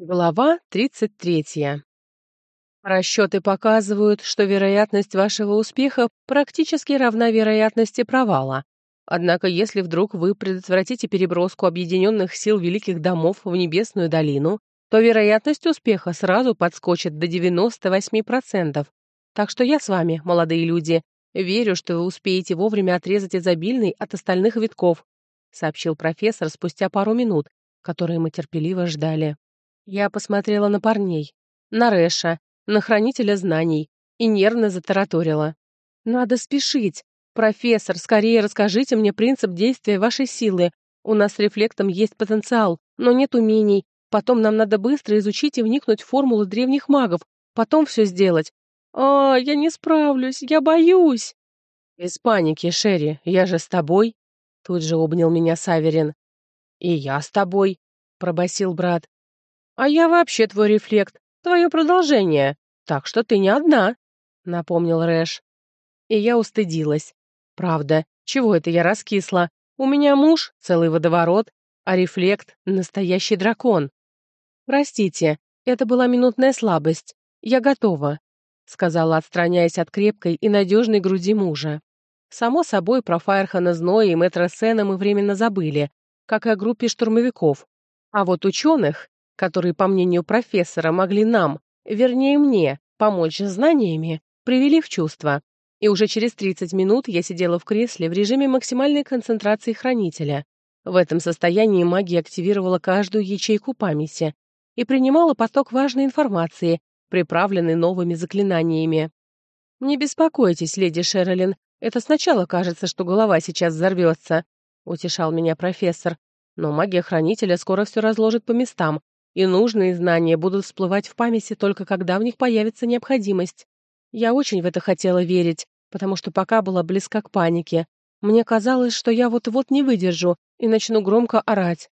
Глава 33. Расчеты показывают, что вероятность вашего успеха практически равна вероятности провала. Однако, если вдруг вы предотвратите переброску объединенных сил великих домов в Небесную долину, то вероятность успеха сразу подскочит до 98%. Так что я с вами, молодые люди, верю, что вы успеете вовремя отрезать изобильный от остальных витков, сообщил профессор спустя пару минут, которые мы терпеливо ждали. Я посмотрела на парней, на Рэша, на хранителя знаний и нервно затараторила. «Надо спешить. Профессор, скорее расскажите мне принцип действия вашей силы. У нас с рефлектом есть потенциал, но нет умений. Потом нам надо быстро изучить и вникнуть в формулы древних магов. Потом все сделать. А, я не справлюсь, я боюсь. Без паники, Шерри, я же с тобой. Тут же обнял меня Саверин. И я с тобой, пробасил брат. «А я вообще твой рефлект, твое продолжение, так что ты не одна», — напомнил Рэш. И я устыдилась. Правда, чего это я раскисла? У меня муж — целый водоворот, а рефлект — настоящий дракон. «Простите, это была минутная слабость. Я готова», — сказала, отстраняясь от крепкой и надежной груди мужа. Само собой, про Файрхана Зноя и Мэтра Сена мы временно забыли, как и о группе штурмовиков. А вот ученых которые, по мнению профессора, могли нам, вернее мне, помочь знаниями, привели в чувство. И уже через 30 минут я сидела в кресле в режиме максимальной концентрации хранителя. В этом состоянии магия активировала каждую ячейку памяти и принимала поток важной информации, приправленной новыми заклинаниями. «Не беспокойтесь, леди Шерлин, это сначала кажется, что голова сейчас взорвется», — утешал меня профессор. «Но магия хранителя скоро все разложит по местам, и нужные знания будут всплывать в памяти только когда в них появится необходимость. Я очень в это хотела верить, потому что пока была близка к панике. Мне казалось, что я вот-вот не выдержу и начну громко орать.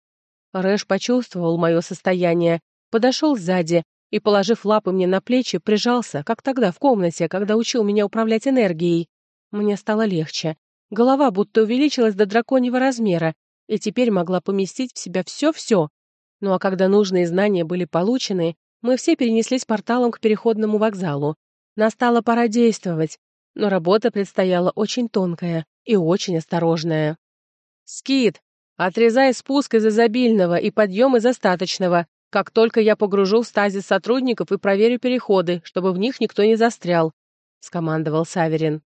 Рэш почувствовал мое состояние, подошел сзади и, положив лапы мне на плечи, прижался, как тогда в комнате, когда учил меня управлять энергией. Мне стало легче. Голова будто увеличилась до драконьего Ну а когда нужные знания были получены, мы все перенеслись порталом к переходному вокзалу. Настала пора действовать, но работа предстояла очень тонкая и очень осторожная. «Скит, отрезай спуск из изобильного и подъем из остаточного, как только я погружу в стазис сотрудников и проверю переходы, чтобы в них никто не застрял», — скомандовал Саверин.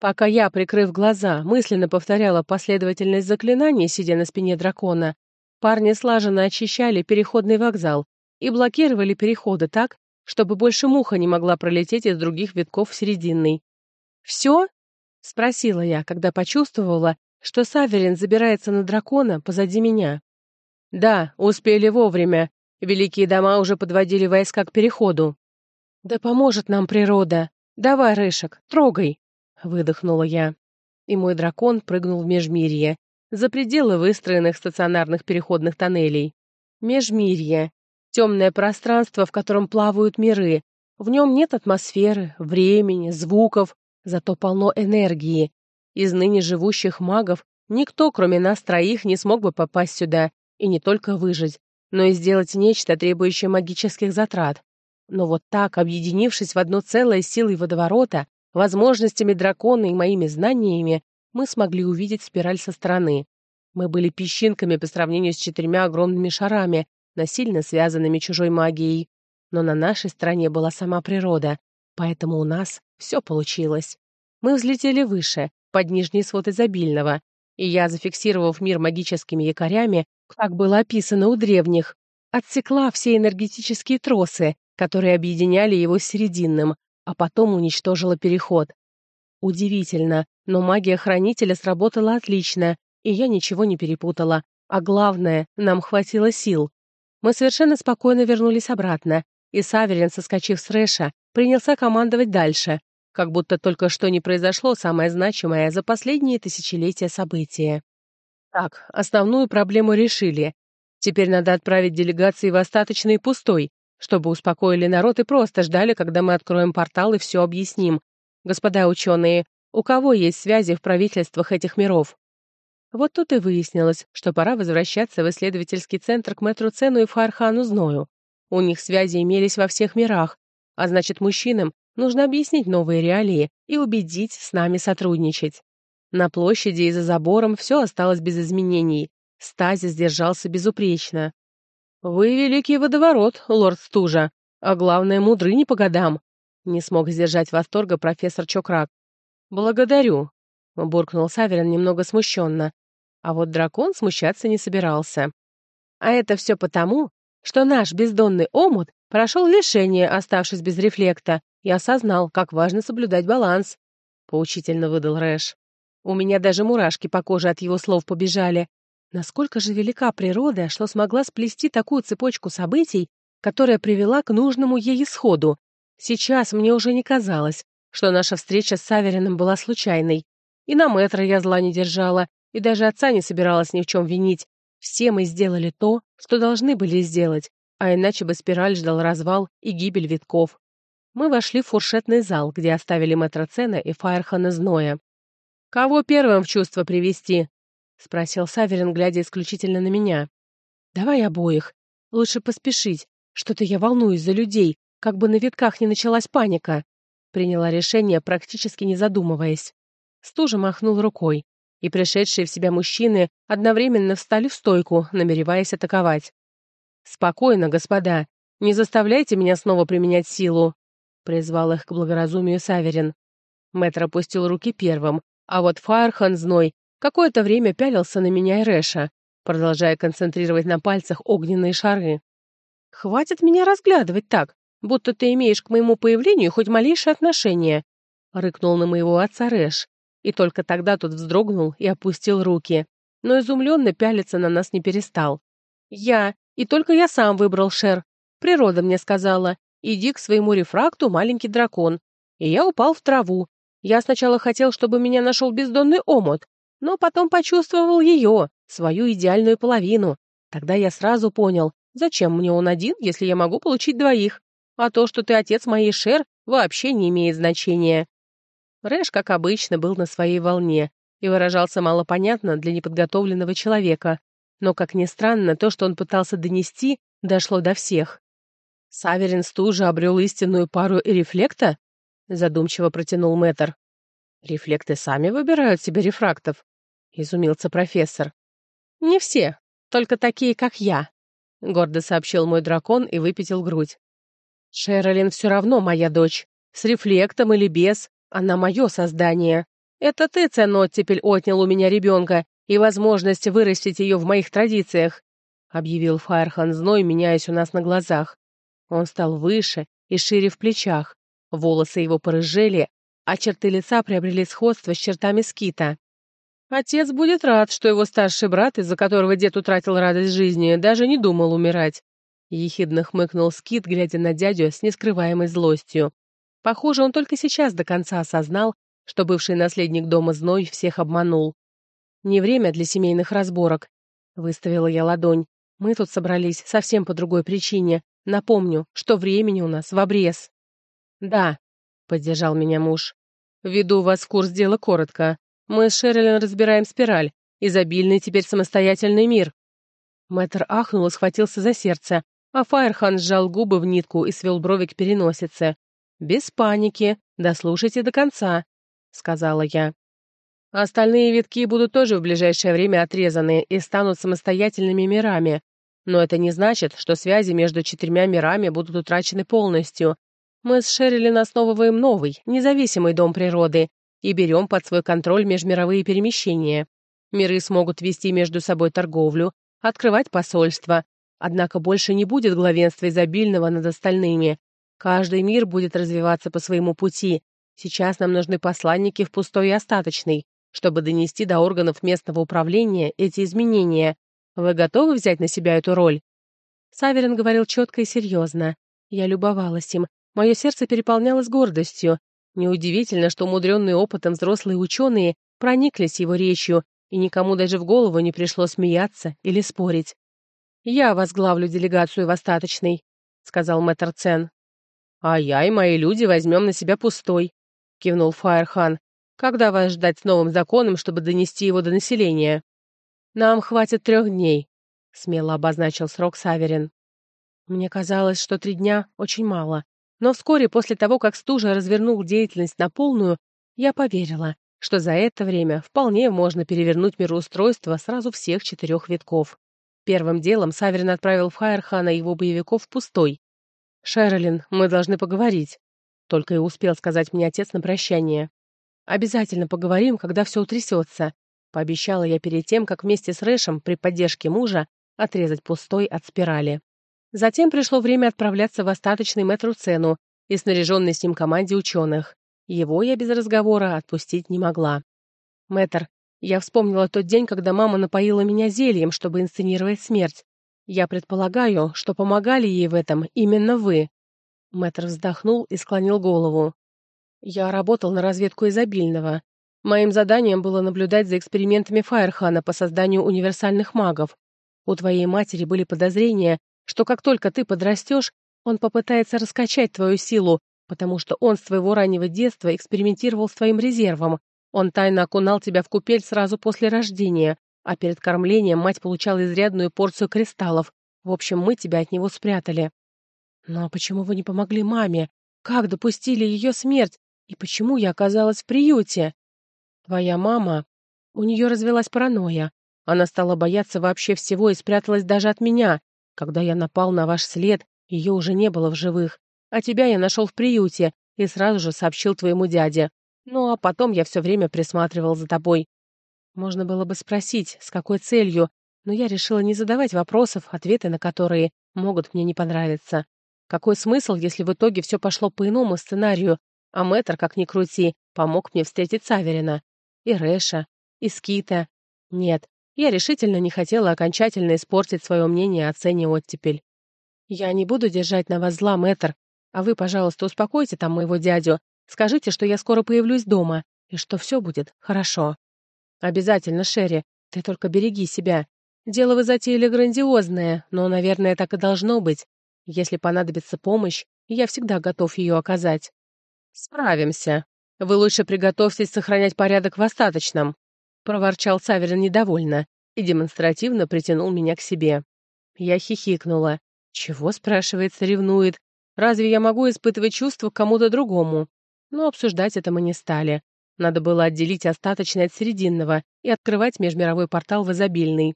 Пока я, прикрыв глаза, мысленно повторяла последовательность заклинаний, сидя на спине дракона, Парни слаженно очищали переходный вокзал и блокировали переходы так, чтобы больше муха не могла пролететь из других витков в серединный. «Все?» — спросила я, когда почувствовала, что Саверин забирается на дракона позади меня. «Да, успели вовремя. Великие дома уже подводили войска к переходу». «Да поможет нам природа. Давай, Рышек, трогай!» — выдохнула я. И мой дракон прыгнул в межмирье, за пределы выстроенных стационарных переходных тоннелей. Межмирье — темное пространство, в котором плавают миры. В нем нет атмосферы, времени, звуков, зато полно энергии. Из ныне живущих магов никто, кроме нас троих, не смог бы попасть сюда и не только выжить, но и сделать нечто, требующее магических затрат. Но вот так, объединившись в одно целое силой водоворота, возможностями дракона и моими знаниями, мы смогли увидеть спираль со стороны. Мы были песчинками по сравнению с четырьмя огромными шарами, насильно связанными чужой магией. Но на нашей стороне была сама природа, поэтому у нас все получилось. Мы взлетели выше, под нижний свод изобильного, и я, зафиксировав мир магическими якорями, как было описано у древних, отсекла все энергетические тросы, которые объединяли его с серединным, а потом уничтожила переход. Удивительно, но магия хранителя сработала отлично, и я ничего не перепутала. А главное, нам хватило сил. Мы совершенно спокойно вернулись обратно, и Саверин, соскочив с Рэша, принялся командовать дальше, как будто только что не произошло самое значимое за последние тысячелетия событие. Так, основную проблему решили. Теперь надо отправить делегации в остаточный пустой, чтобы успокоили народ и просто ждали, когда мы откроем портал и все объясним. Господа ученые, у кого есть связи в правительствах этих миров? Вот тут и выяснилось, что пора возвращаться в исследовательский центр к мэтру Цену и Фархану Зною. У них связи имелись во всех мирах, а значит, мужчинам нужно объяснить новые реалии и убедить с нами сотрудничать. На площади и за забором все осталось без изменений. Стазис держался безупречно. «Вы великий водоворот, лорд Стужа, а главное, мудры не по годам», не смог сдержать восторга профессор Чокрак. «Благодарю», — буркнул Саверин немного смущенно. А вот дракон смущаться не собирался. «А это все потому, что наш бездонный омут прошел лишение, оставшись без рефлекта, и осознал, как важно соблюдать баланс», — поучительно выдал Рэш. «У меня даже мурашки по коже от его слов побежали. Насколько же велика природа, что смогла сплести такую цепочку событий, которая привела к нужному ей исходу. Сейчас мне уже не казалось, что наша встреча с Саверином была случайной. И на мэтра я зла не держала, и даже отца не собиралась ни в чем винить. Все мы сделали то, что должны были сделать, а иначе бы спираль ждал развал и гибель витков. Мы вошли в фуршетный зал, где оставили мэтра Цена и Фаерхана Зноя. «Кого первым в чувство привести?» — спросил Саверин, глядя исключительно на меня. «Давай обоих. Лучше поспешить. Что-то я волнуюсь за людей, как бы на витках не началась паника» приняла решение, практически не задумываясь. Стужа махнул рукой, и пришедшие в себя мужчины одновременно встали в стойку, намереваясь атаковать. «Спокойно, господа, не заставляйте меня снова применять силу», — призвал их к благоразумию Саверин. Мэтр опустил руки первым, а вот Фархан Зной какое-то время пялился на меня и Рэша, продолжая концентрировать на пальцах огненные шары. «Хватит меня разглядывать так! будто ты имеешь к моему появлению хоть малейшее отношение», — рыкнул на моего отца Рэш. И только тогда тот вздрогнул и опустил руки, но изумленно пялиться на нас не перестал. «Я, и только я сам выбрал Шер. Природа мне сказала, иди к своему рефракту, маленький дракон. И я упал в траву. Я сначала хотел, чтобы меня нашел бездонный омут, но потом почувствовал ее, свою идеальную половину. Тогда я сразу понял, зачем мне он один, если я могу получить двоих. А то, что ты отец моей Шер, вообще не имеет значения». Рэш, как обычно, был на своей волне и выражался малопонятно для неподготовленного человека. Но, как ни странно, то, что он пытался донести, дошло до всех. «Саверин стужа обрел истинную пару и рефлекта?» — задумчиво протянул мэтр. «Рефлекты сами выбирают себе рефрактов», — изумился профессор. «Не все, только такие, как я», — гордо сообщил мой дракон и выпятил грудь. Шерлин все равно моя дочь. С рефлектом или без, она мое создание. Это ты, ценот, теперь отнял у меня ребенка и возможность вырастить ее в моих традициях», — объявил Фаерхан зной, меняясь у нас на глазах. Он стал выше и шире в плечах. Волосы его порыжели, а черты лица приобрели сходство с чертами скита. Отец будет рад, что его старший брат, из-за которого дед утратил радость жизни, даже не думал умирать. Ехидно хмыкнул скит, глядя на дядю с нескрываемой злостью. Похоже, он только сейчас до конца осознал, что бывший наследник дома Зной всех обманул. «Не время для семейных разборок», — выставила я ладонь. «Мы тут собрались совсем по другой причине. Напомню, что времени у нас в обрез». «Да», — поддержал меня муж. «Веду вас в курс дела коротко. Мы с Шерлин разбираем спираль. Изобильный теперь самостоятельный мир». Мэтр ахнул и схватился за сердце, а Фаерхан сжал губы в нитку и свел брови к переносице. «Без паники, дослушайте до конца», — сказала я. «Остальные витки будут тоже в ближайшее время отрезаны и станут самостоятельными мирами. Но это не значит, что связи между четырьмя мирами будут утрачены полностью. Мы с Шерилин основываем новый, независимый дом природы и берем под свой контроль межмировые перемещения. Миры смогут вести между собой торговлю, открывать посольства, Однако больше не будет главенства изобильного над остальными. Каждый мир будет развиваться по своему пути. Сейчас нам нужны посланники в пустой и остаточный, чтобы донести до органов местного управления эти изменения. Вы готовы взять на себя эту роль?» Саверин говорил четко и серьезно. Я любовалась им. Мое сердце переполнялось гордостью. Неудивительно, что умудренные опытом взрослые ученые прониклись его речью, и никому даже в голову не пришло смеяться или спорить. «Я возглавлю делегацию в Остаточной», — сказал мэтр Цен. «А я и мои люди возьмем на себя пустой», — кивнул Фаерхан. «Когда вас ждать с новым законом, чтобы донести его до населения?» «Нам хватит трех дней», — смело обозначил срок Саверин. Мне казалось, что три дня очень мало. Но вскоре после того, как стужа развернул деятельность на полную, я поверила, что за это время вполне можно перевернуть мироустройство сразу всех четырех витков. Первым делом Саверин отправил в Хайерхана его боевиков пустой. «Шерлин, мы должны поговорить», — только и успел сказать мне отец на прощание. «Обязательно поговорим, когда все утрясется», — пообещала я перед тем, как вместе с Рэшем при поддержке мужа отрезать пустой от спирали. Затем пришло время отправляться в остаточный метру цену и снаряженной с ним команде ученых. Его я без разговора отпустить не могла. «Мэтр, я вспомнила тот день, когда мама напоила меня зельем, чтобы инсценировать смерть. Я предполагаю, что помогали ей в этом именно вы». Мэтр вздохнул и склонил голову. «Я работал на разведку изобильного. Моим заданием было наблюдать за экспериментами Фаерхана по созданию универсальных магов. У твоей матери были подозрения, что как только ты подрастешь, он попытается раскачать твою силу, потому что он с твоего раннего детства экспериментировал с твоим резервом. Он тайно окунал тебя в купель сразу после рождения, а перед кормлением мать получала изрядную порцию кристаллов. В общем, мы тебя от него спрятали. Но почему вы не помогли маме? Как допустили ее смерть? И почему я оказалась в приюте? Твоя мама... У нее развелась паранойя. Она стала бояться вообще всего и спряталась даже от меня. Когда я напал на ваш след, ее уже не было в живых. А тебя я нашел в приюте и сразу же сообщил твоему дяде. Ну а потом я все время присматривал за тобой. Можно было бы спросить, с какой целью, но я решила не задавать вопросов, ответы на которые могут мне не понравиться. Какой смысл, если в итоге все пошло по иному сценарию, а мэтр, как ни крути, помог мне встретить Саверина, и Рэша, и Скита. Нет, я решительно не хотела окончательно испортить свое мнение о цене оттепель. Я не буду держать на вас зла, мэтр, а вы, пожалуйста, успокойте там моего дядю, Скажите, что я скоро появлюсь дома, и что все будет хорошо. Обязательно, Шерри, ты только береги себя. Дело вы затеяли грандиозное, но, наверное, так и должно быть. Если понадобится помощь, я всегда готов ее оказать. Справимся. Вы лучше приготовьтесь сохранять порядок в остаточном, проворчал Саверин недовольно и демонстративно притянул меня к себе. Я хихикнула. Чего, спрашивается, ревнует? Разве я могу испытывать чувства к кому-то другому? но обсуждать это мы не стали. Надо было отделить остаточное от серединного и открывать межмировой портал в изобильный.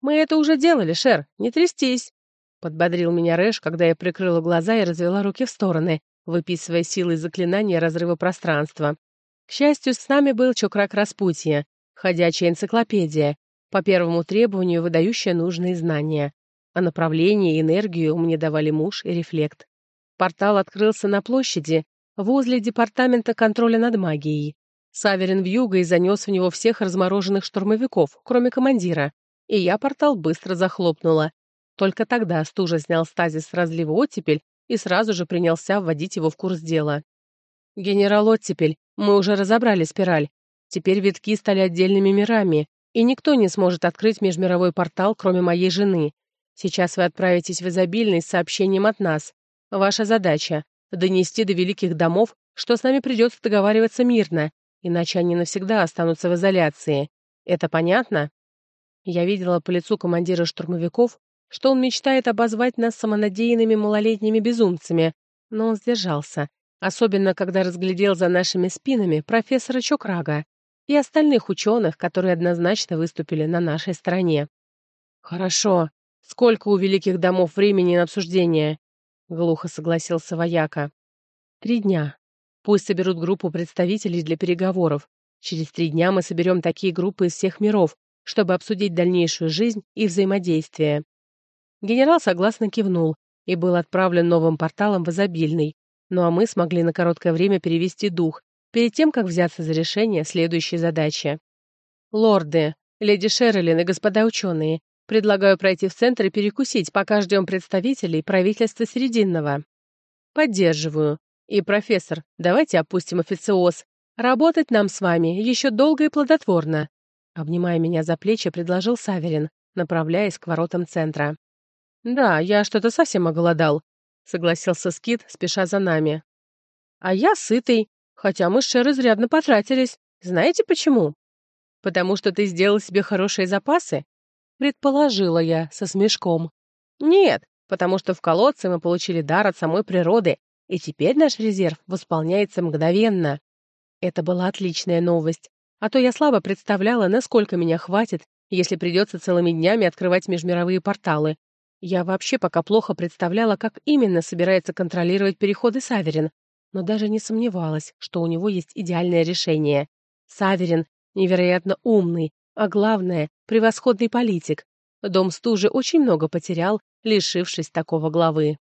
«Мы это уже делали, Шер, не трястись!» Подбодрил меня Рэш, когда я прикрыла глаза и развела руки в стороны, выписывая силы заклинания разрыва пространства. К счастью, с нами был Чокрак Распутья, ходячая энциклопедия, по первому требованию выдающая нужные знания. А направление и энергию мне давали муж и рефлект. Портал открылся на площади, возле департамента контроля над магией. Саверин вьюга и занес в него всех размороженных штурмовиков, кроме командира, и я портал быстро захлопнула. Только тогда стужа снял стазис с разлива оттепель и сразу же принялся вводить его в курс дела. «Генерал Оттепель, мы уже разобрали спираль. Теперь витки стали отдельными мирами, и никто не сможет открыть межмировой портал, кроме моей жены. Сейчас вы отправитесь в изобильный с сообщением от нас. Ваша задача — донести до великих домов, что с нами придется договариваться мирно, иначе они навсегда останутся в изоляции. Это понятно? Я видела по лицу командира штурмовиков, что он мечтает обозвать нас самонадеянными малолетними безумцами, но он сдержался, особенно когда разглядел за нашими спинами профессора Чокрага и остальных ученых, которые однозначно выступили на нашей стороне. «Хорошо. Сколько у великих домов времени на обсуждение?» глухо согласился вояка. Три дня. Пусть соберут группу представителей для переговоров. Через три дня мы соберем такие группы из всех миров, чтобы обсудить дальнейшую жизнь и взаимодействие. Генерал согласно кивнул и был отправлен новым порталом в изобильный. Ну а мы смогли на короткое время перевести дух, перед тем, как взяться за решение следующей задачи. «Лорды, леди Шерлин и господа ученые, предлагаю пройти в центр и перекусить, пока ждем представителей правительства Срединного». «Поддерживаю. И, профессор, давайте опустим официоз. Работать нам с вами еще долго и плодотворно», обнимая меня за плечи, предложил Саверин, направляясь к воротам центра. «Да, я что-то совсем оголодал», — согласился Скит, спеша за нами. «А я сытый, Хотя мы с Шер изрядно потратились. Знаете почему? Потому что ты предположила я со смешком. Нет, потому что в колодце мы получили дар от самой природы, и теперь наш резерв восполняется мгновенно. Это была отличная новость, а то я слабо представляла, насколько меня хватит, если придется целыми днями открывать межмировые порталы. Я вообще пока плохо представляла, как именно собирается контролировать переходы Саверин, но даже не сомневалась, что у него есть идеальное решение. Саверин невероятно умный, а главное, превосходный политик. Дом стужи очень много потерял, лишившись такого главы.